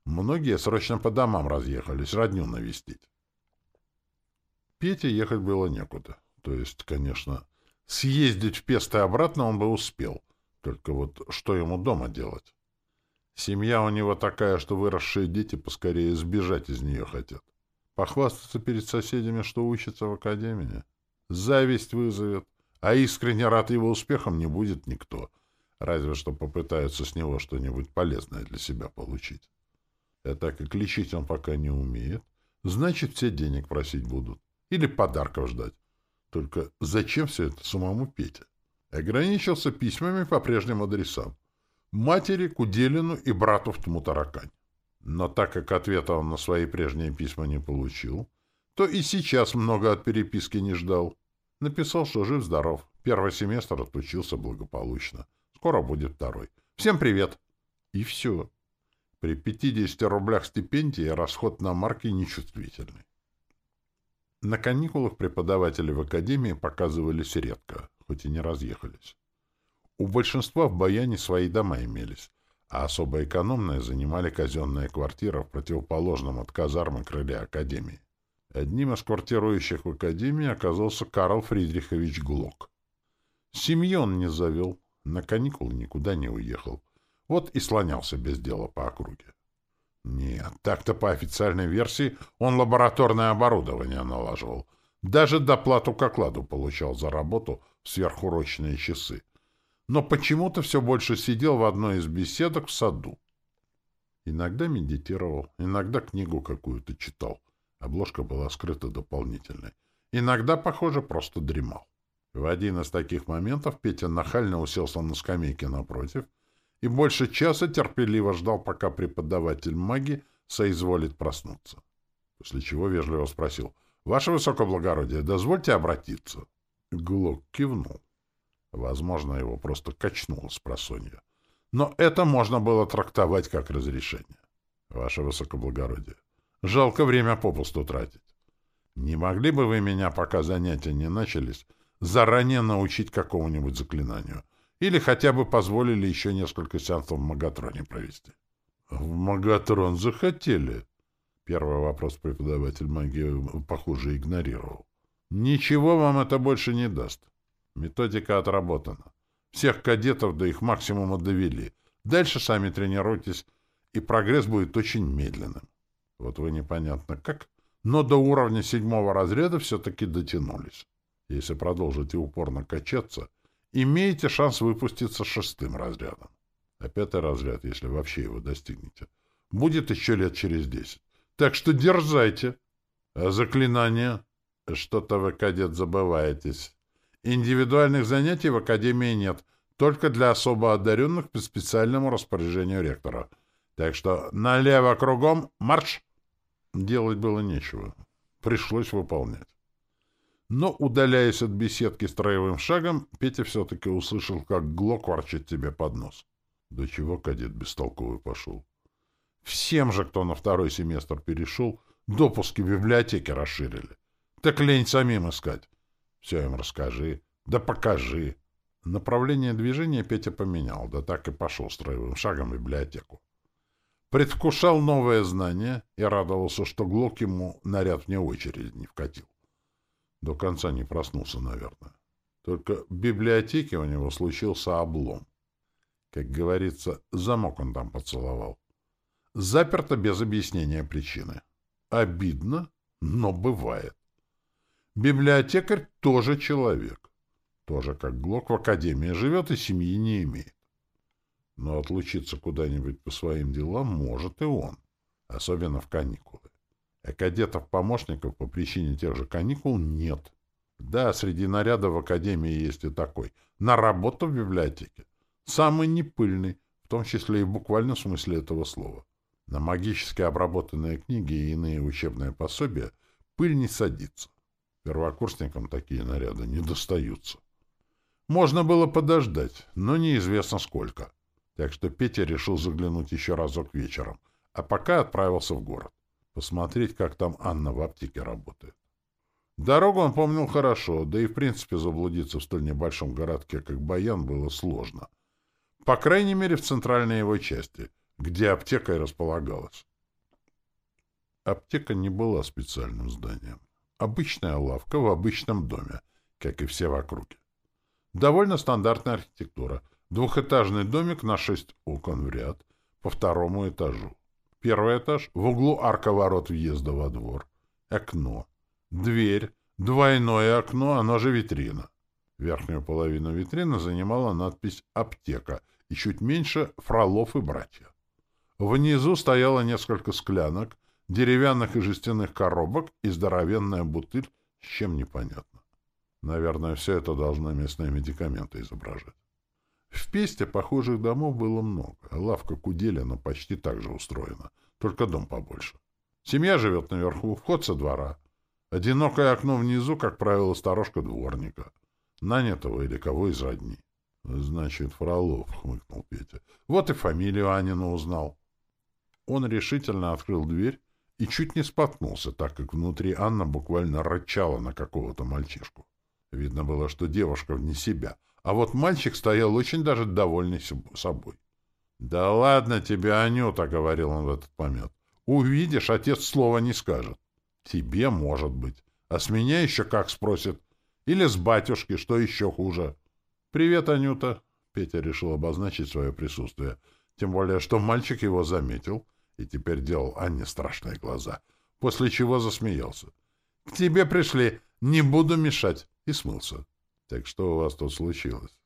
Многие срочно по домам разъехались, родню навестить. Пете ехать было некуда. То есть, конечно, съездить в Пест и обратно он бы успел. Только вот что ему дома делать? Семья у него такая, что выросшие дети поскорее сбежать из нее хотят. Похвастаться перед соседями, что учится в академии. Зависть вызовет, а искренне рад его успехам не будет никто. Разве что попытаются с него что-нибудь полезное для себя получить. А так как лечить он пока не умеет, значит, все денег просить будут. Или подарков ждать. Только зачем все это самому Пете? Ограничился письмами по прежним адресам. Матери, Куделину и брату в Тмутаракань. Но так как ответа он на свои прежние письма не получил, то и сейчас много от переписки не ждал. Написал, что жив-здоров. Первый семестр отучился благополучно. Скоро будет второй. Всем привет! И все. При 50 рублях стипендии расход на марки нечувствительный. На каникулах преподаватели в академии показывались редко, хоть и не разъехались. У большинства в Баяне свои дома имелись, а особо экономные занимали казенные квартиры в противоположном от казармы крыле академии. Одним из квартирующих в академии оказался Карл Фридрихович Глок. Семьи он не завел, на каникулы никуда не уехал. Вот и слонялся без дела по округе. Нет, так-то по официальной версии он лабораторное оборудование налаживал. Даже доплату к окладу получал за работу в сверхурочные часы. Но почему-то все больше сидел в одной из беседок в саду. Иногда медитировал, иногда книгу какую-то читал. Обложка была скрыта дополнительной. Иногда, похоже, просто дремал. В один из таких моментов Петя нахально уселся на скамейке напротив — и больше часа терпеливо ждал, пока преподаватель магии соизволит проснуться. После чего вежливо спросил, «Ваше высокоблагородие, дозвольте обратиться?» Глок кивнул. Возможно, его просто качнуло с просонья. Но это можно было трактовать как разрешение. «Ваше высокоблагородие, жалко время попусту тратить. Не могли бы вы меня, пока занятия не начались, заранее научить какому-нибудь заклинанию? Или хотя бы позволили еще несколько сеансов в Магатроне провести. В Магатрон захотели. Первый вопрос преподаватель магии, похоже, игнорировал. Ничего вам это больше не даст. Методика отработана. Всех кадетов до их максимума довели. Дальше сами тренируйтесь, и прогресс будет очень медленным. Вот вы непонятно как, но до уровня седьмого разряда все-таки дотянулись. Если продолжите упорно качаться — имеете шанс выпуститься шестым разрядом. А пятый разряд, если вообще его достигнете, будет еще лет через десять. Так что дерзайте. А заклинания? Что-то вы, кадет, забываетесь. Индивидуальных занятий в Академии нет, только для особо одаренных по специальному распоряжению ректора. Так что налево кругом марш! Делать было нечего. Пришлось выполнять. Но, удаляясь от беседки строевым шагом, Петя все-таки услышал, как Глок ворчит тебе под нос. До чего кадет бестолковый пошел? Всем же, кто на второй семестр перешел, допуски в библиотеке расширили. Так лень самим искать. Все им расскажи, да покажи. Направление движения Петя поменял, да так и пошел строевым шагом в библиотеку. Предвкушал новое знание и радовался, что Глок ему наряд вне очереди не вкатил. До конца не проснулся, наверное. Только в библиотеке у него случился облом. Как говорится, замок он там поцеловал. Заперто без объяснения причины. Обидно, но бывает. Библиотекарь тоже человек. Тоже как Глок в академии живет и семьи не имеет. Но отлучиться куда-нибудь по своим делам может и он. Особенно в каникулы. А кадетов-помощников по причине тех же каникул нет. Да, среди нарядов в академии есть и такой. На работу в библиотеке. Самый непыльный, в том числе и в буквальном смысле этого слова. На магически обработанные книги и иные учебные пособия пыль не садится. Первокурсникам такие наряды не достаются. Можно было подождать, но неизвестно сколько. Так что Петя решил заглянуть еще разок вечером, а пока отправился в город посмотреть, как там Анна в аптеке работает. Дорогу он помнил хорошо, да и в принципе заблудиться в столь небольшом городке, как Баян, было сложно. По крайней мере, в центральной его части, где аптека и располагалась. Аптека не была специальным зданием. Обычная лавка в обычном доме, как и все в округе. Довольно стандартная архитектура. Двухэтажный домик на шесть окон в ряд, по второму этажу. Первый этаж — в углу арка ворот въезда во двор. Окно. Дверь. Двойное окно, оно же витрина. Верхнюю половину витрины занимала надпись «Аптека» и чуть меньше «Фролов и братья». Внизу стояло несколько склянок, деревянных и жестяных коробок и здоровенная бутыль с чем непонятно. Наверное, все это должны местные медикаменты изображать. В Песте похожих домов было много. Лавка Куделина почти так же устроена, только дом побольше. Семья живет наверху, вход со двора. Одинокое окно внизу, как правило, сторожка дворника. Нанятого или кого из родни. — Значит, Фролов, — хмыкнул Петя. — Вот и фамилию Анина узнал. Он решительно открыл дверь и чуть не споткнулся, так как внутри Анна буквально рычала на какого-то мальчишку. Видно было, что девушка вне себя, а вот мальчик стоял очень даже довольный собой. — Да ладно тебе, Анюта, — говорил он в этот момент. — Увидишь, отец слова не скажет. — Тебе, может быть. А с меня еще как спросит. Или с батюшки, что еще хуже. — Привет, Анюта. Петя решил обозначить свое присутствие. Тем более, что мальчик его заметил и теперь делал Анне страшные глаза, после чего засмеялся. — К тебе пришли. Не буду мешать и смылся. Так что у вас тут случилось?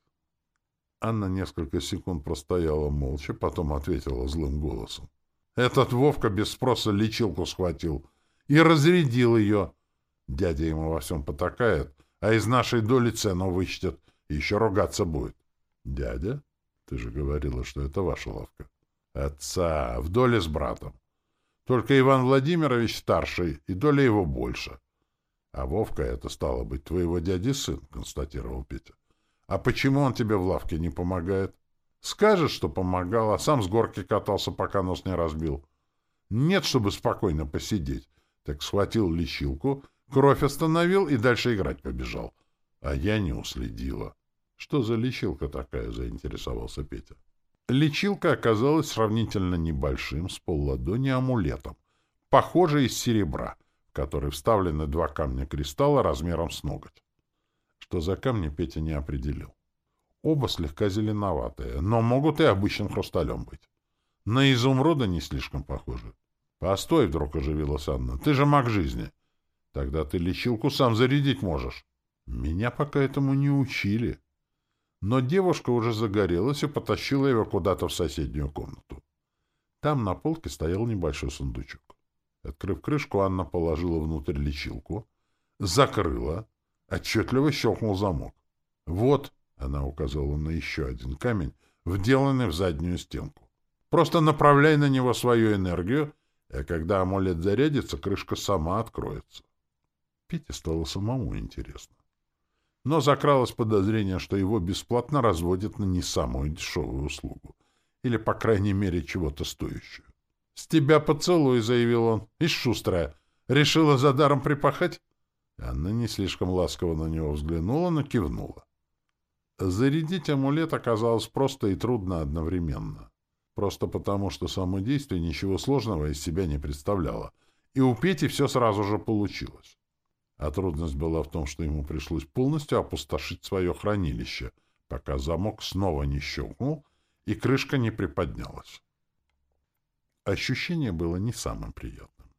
Анна несколько секунд простояла молча, потом ответила злым голосом. Этот Вовка без спроса лечилку схватил и разрядил ее. Дядя ему во всем потакает, а из нашей доли цену вычтет, еще ругаться будет. Дядя? Ты же говорила, что это ваша лавка. Отца, в доле с братом. Только Иван Владимирович старший, и доля его больше. А Вовка это стало быть твоего дяди сын, констатировал Петя. А почему он тебе в лавке не помогает? Скажешь, что помогал, а сам с горки катался, пока нос не разбил. Нет, чтобы спокойно посидеть. Так схватил лечилку, кровь остановил и дальше играть побежал. А я не уследила. Что за лечилка такая, заинтересовался Петя. Лечилка оказалась сравнительно небольшим, с полладони амулетом, похожий из серебра — который вставлены два камня кристалла размером с ноготь. Что за камни, Петя не определил. Оба слегка зеленоватые, но могут и обычным хрусталем быть. На изумруда не слишком похожи. Постой, вдруг оживилась Анна. Ты же маг жизни. Тогда ты лечилку сам зарядить можешь. Меня пока этому не учили. Но девушка уже загорелась и потащила его куда-то в соседнюю комнату. Там на полке стоял небольшой сундучок. Открыв крышку, Анна положила внутрь лечилку, закрыла, отчетливо щелкнул замок. «Вот», — она указала на еще один камень, вделанный в заднюю стенку. «Просто направляй на него свою энергию, и когда амулет зарядится, крышка сама откроется». Пите стало самому интересно. Но закралось подозрение, что его бесплатно разводят на не самую дешевую услугу, или, по крайней мере, чего-то стоящую. «С тебя поцелуй», — заявил он. «И шустрая. Решила за даром припахать?» Анна не слишком ласково на него взглянула, но кивнула. Зарядить амулет оказалось просто и трудно одновременно. Просто потому, что само действие ничего сложного из себя не представляло. И у Пети все сразу же получилось. А трудность была в том, что ему пришлось полностью опустошить свое хранилище, пока замок снова не щелкнул и крышка не приподнялась. Ощущение было не самым приятным.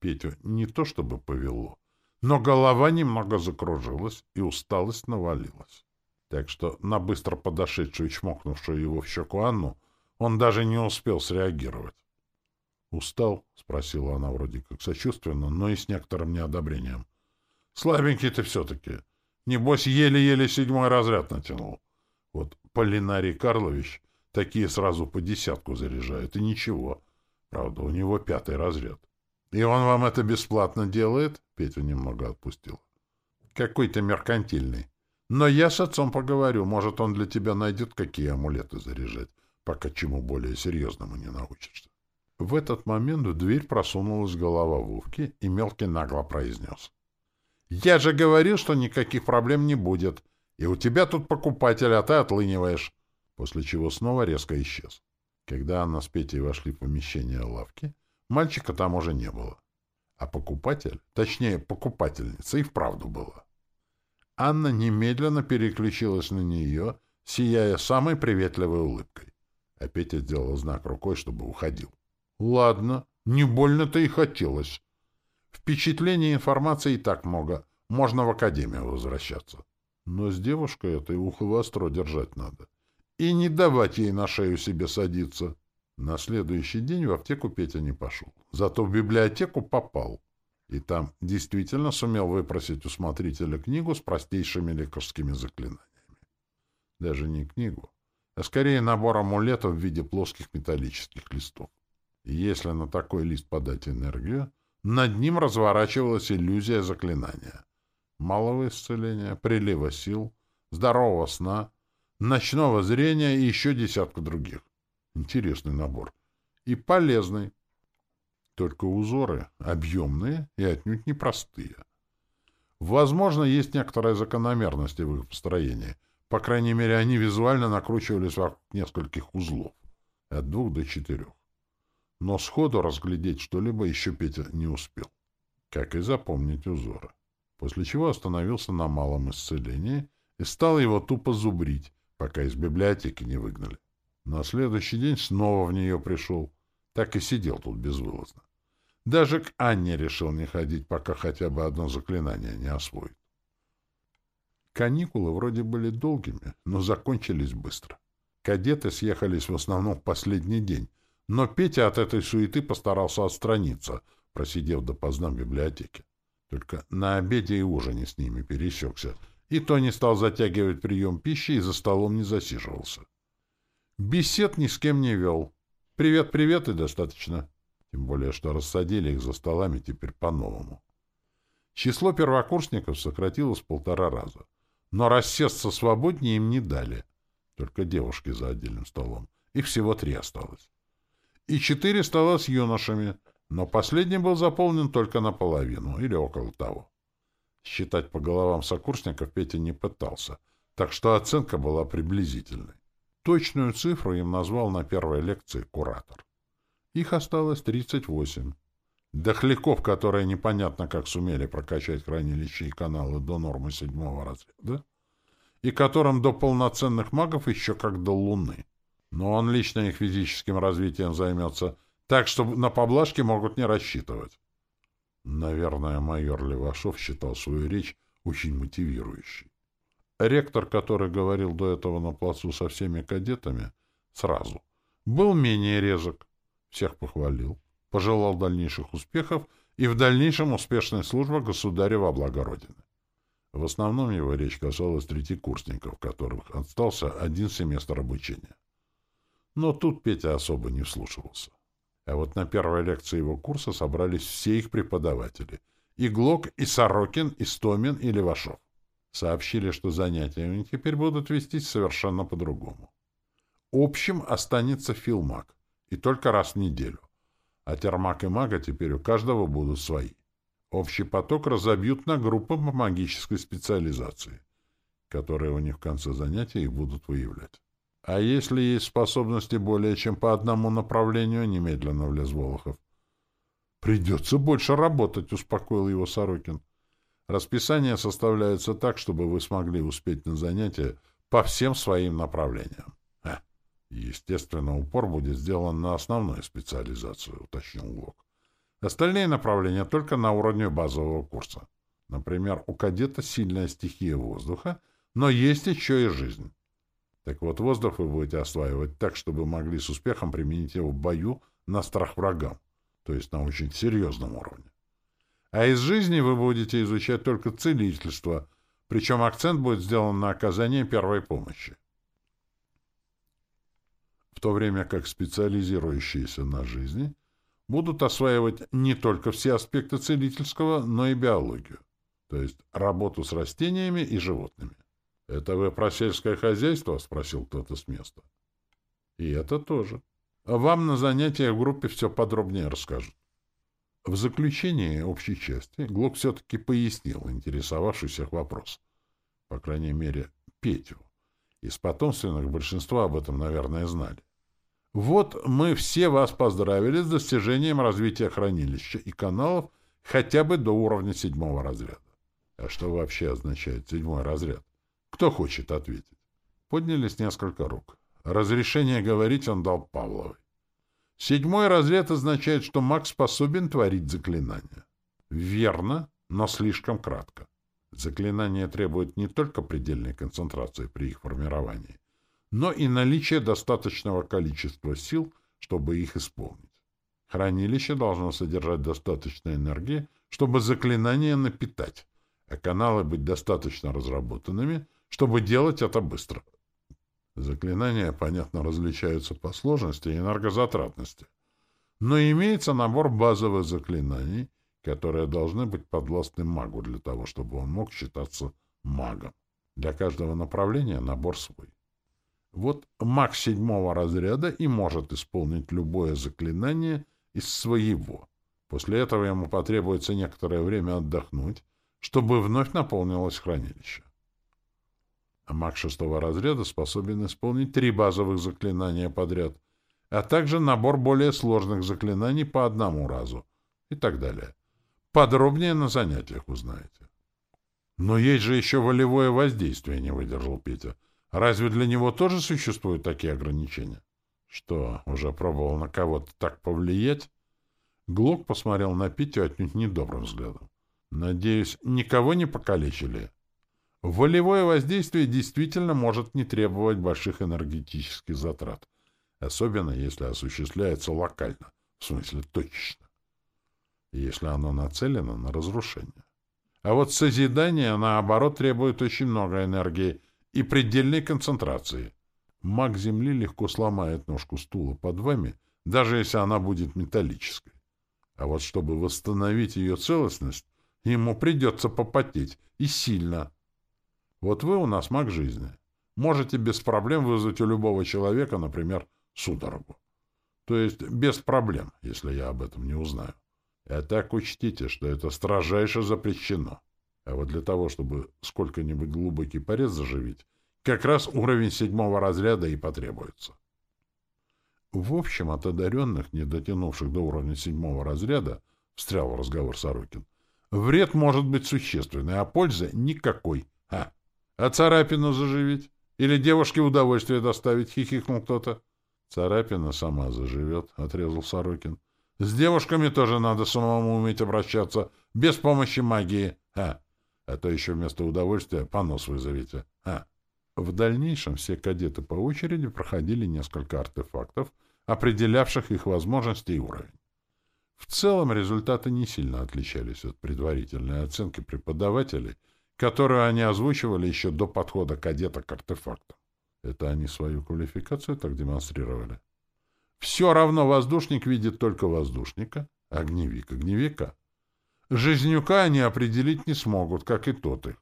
Петю не то чтобы повело, но голова немного закружилась, и усталость навалилась. Так что на быстро подошедшую и чмокнувшую его в щеку Анну он даже не успел среагировать. «Устал?» — спросила она вроде как сочувственно, но и с некоторым неодобрением. «Слабенький ты все-таки. Небось, еле-еле седьмой разряд натянул. Вот Полинарий Карлович такие сразу по десятку заряжает, и ничего. Правда, у него пятый разряд. И он вам это бесплатно делает? Петю немного отпустил. Какой-то меркантильный. Но я с отцом поговорю. Может, он для тебя найдет, какие амулеты заряжать, пока чему более серьезному не научишься. В этот момент в дверь просунулась голова Вовки, и мелкий нагло произнес. «Я же говорил, что никаких проблем не будет, и у тебя тут покупатель, а ты отлыниваешь». После чего снова резко исчез. Когда Анна с Петей вошли в помещение лавки, мальчика там уже не было. А покупатель, точнее, покупательница, и вправду была. Анна немедленно переключилась на нее, сияя самой приветливой улыбкой. А Петя сделал знак рукой, чтобы уходил. Ладно, не больно-то и хотелось. Впечатлений информации и так много. Можно в академию возвращаться. Но с девушкой этой ухо востро держать надо. И не давать ей на шею себе садиться. На следующий день в аптеку Петя не пошел. Зато в библиотеку попал. И там действительно сумел выпросить у смотрителя книгу с простейшими лекарскими заклинаниями. Даже не книгу, а скорее набор амулетов в виде плоских металлических листов. И если на такой лист подать энергию, над ним разворачивалась иллюзия заклинания. Малого исцеления, прилива сил, здорового сна, ночного зрения и еще десятка других. Интересный набор. И полезный. Только узоры объемные и отнюдь непростые. Возможно, есть некоторая закономерность в их построении. По крайней мере, они визуально накручивались вокруг нескольких узлов. От двух до четырех. Но сходу разглядеть что-либо еще Петя не успел. Как и запомнить узоры. После чего остановился на малом исцелении и стал его тупо зубрить, пока из библиотеки не выгнали. На следующий день снова в нее пришел. Так и сидел тут безвылазно. Даже к Анне решил не ходить, пока хотя бы одно заклинание не освоит. Каникулы вроде были долгими, но закончились быстро. Кадеты съехались в основном в последний день, но Петя от этой суеты постарался отстраниться, просидев допоздна в библиотеке. Только на обеде и ужине с ними пересекся, и то не стал затягивать прием пищи и за столом не засиживался. Бесед ни с кем не вел. Привет-привет и достаточно. Тем более, что рассадили их за столами теперь по-новому. Число первокурсников сократилось в полтора раза. Но рассесться свободнее им не дали. Только девушки за отдельным столом. Их всего три осталось. И четыре стола с юношами, но последний был заполнен только наполовину, или около того. Считать по головам сокурсников Петя не пытался, так что оценка была приблизительной. Точную цифру им назвал на первой лекции куратор. Их осталось 38. Дохляков, которые непонятно как сумели прокачать хранилища и каналы до нормы седьмого разряда, и которым до полноценных магов еще как до Луны. Но он лично их физическим развитием займется, так что на поблажки могут не рассчитывать. Наверное, майор Левашов считал свою речь очень мотивирующей. Ректор, который говорил до этого на плацу со всеми кадетами, сразу, был менее резок. Всех похвалил, пожелал дальнейших успехов и в дальнейшем успешной службы государя во благо Родины. В основном его речь касалась третьекурсников, которых остался один семестр обучения. Но тут Петя особо не вслушивался. А вот на первой лекции его курса собрались все их преподаватели. И Глок, и Сорокин, и Стомин, и Левашов. Сообщили, что занятия у них теперь будут вестись совершенно по-другому. Общим останется филмаг, и только раз в неделю. А термак и мага теперь у каждого будут свои. Общий поток разобьют на группы по магической специализации, которые у них в конце занятия и будут выявлять. А если есть способности более чем по одному направлению, немедленно влез Волохов. Придется больше работать, успокоил его Сорокин. Расписание составляется так, чтобы вы смогли успеть на занятия по всем своим направлениям. Э, естественно, упор будет сделан на основную специализацию, уточнил Лок. Остальные направления только на уровне базового курса. Например, у кадета сильная стихия воздуха, но есть еще и жизнь. Так вот, воздух вы будете осваивать так, чтобы могли с успехом применить его в бою на страх врагам, то есть на очень серьезном уровне. А из жизни вы будете изучать только целительство, причем акцент будет сделан на оказание первой помощи. В то время как специализирующиеся на жизни будут осваивать не только все аспекты целительского, но и биологию, то есть работу с растениями и животными. «Это вы про сельское хозяйство?» — спросил кто-то с места. «И это тоже. Вам на занятиях в группе все подробнее расскажут». В заключении общей части Глок все-таки пояснил интересовавший всех вопрос. По крайней мере, Петю. Из потомственных большинство об этом, наверное, знали. Вот мы все вас поздравили с достижением развития хранилища и каналов хотя бы до уровня седьмого разряда. А что вообще означает седьмой разряд? Кто хочет ответить? Поднялись несколько рук. Разрешение говорить он дал Павловой. Седьмой разряд означает, что маг способен творить заклинания. Верно, но слишком кратко. Заклинания требуют не только предельной концентрации при их формировании, но и наличия достаточного количества сил, чтобы их исполнить. Хранилище должно содержать достаточно энергии, чтобы заклинания напитать, а каналы быть достаточно разработанными, чтобы делать это быстро. Заклинания, понятно, различаются по сложности и энергозатратности. Но имеется набор базовых заклинаний, которые должны быть подвластны магу для того, чтобы он мог считаться магом. Для каждого направления набор свой. Вот маг седьмого разряда и может исполнить любое заклинание из своего. После этого ему потребуется некоторое время отдохнуть, чтобы вновь наполнилось хранилище. Маг шестого разряда способен исполнить три базовых заклинания подряд, а также набор более сложных заклинаний по одному разу и так далее. Подробнее на занятиях узнаете. Но есть же еще волевое воздействие, не выдержал Петя. Разве для него тоже существуют такие ограничения? Что, уже пробовал на кого-то так повлиять? Глок посмотрел на Петю отнюдь недобрым взглядом. Надеюсь, никого не покалечили? Волевое воздействие действительно может не требовать больших энергетических затрат, особенно если осуществляется локально, в смысле точечно, если оно нацелено на разрушение. А вот созидание, наоборот, требует очень много энергии и предельной концентрации. Маг Земли легко сломает ножку стула под вами, даже если она будет металлической. А вот чтобы восстановить ее целостность, ему придется попотеть, и сильно – вот вы у нас маг жизни. Можете без проблем вызвать у любого человека, например, судорогу. То есть без проблем, если я об этом не узнаю. А так учтите, что это строжайше запрещено. А вот для того, чтобы сколько-нибудь глубокий порез заживить, как раз уровень седьмого разряда и потребуется. В общем, от одаренных, не дотянувших до уровня седьмого разряда, встрял в разговор Сорокин, вред может быть существенный, а пользы никакой. А! Царапину заживить? Или девушке удовольствие доставить? Хихикнул кто-то. Царапина сама заживет, — отрезал Сорокин. С девушками тоже надо самому уметь обращаться, без помощи магии. А, а то еще вместо удовольствия понос вызовите. А. В дальнейшем все кадеты по очереди проходили несколько артефактов, определявших их возможности и уровень. В целом результаты не сильно отличались от предварительной оценки преподавателей — которую они озвучивали еще до подхода кадета к артефакту. Это они свою квалификацию так демонстрировали. Все равно воздушник видит только воздушника, огневик — огневика. Жизнюка они определить не смогут, как и тот их.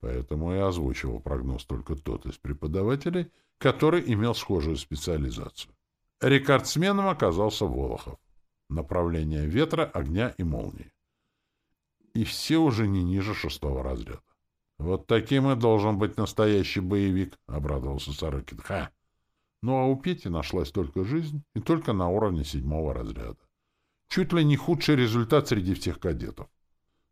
Поэтому и озвучивал прогноз только тот из преподавателей, который имел схожую специализацию. Рекордсменом оказался Волохов. Направление ветра, огня и молнии. И все уже не ниже шестого разряда. Вот таким и должен быть настоящий боевик, — обрадовался Сорокин. Ха! Ну а у Пети нашлась только жизнь и только на уровне седьмого разряда. Чуть ли не худший результат среди всех кадетов.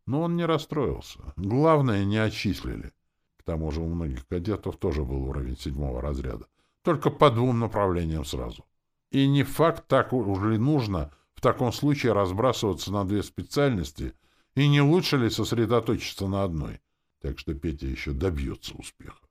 Но он не расстроился. Главное, не отчислили. К тому же у многих кадетов тоже был уровень седьмого разряда. Только по двум направлениям сразу. И не факт, так уж ли нужно в таком случае разбрасываться на две специальности, и не лучше ли сосредоточиться на одной — так что Петя еще добьется успеха.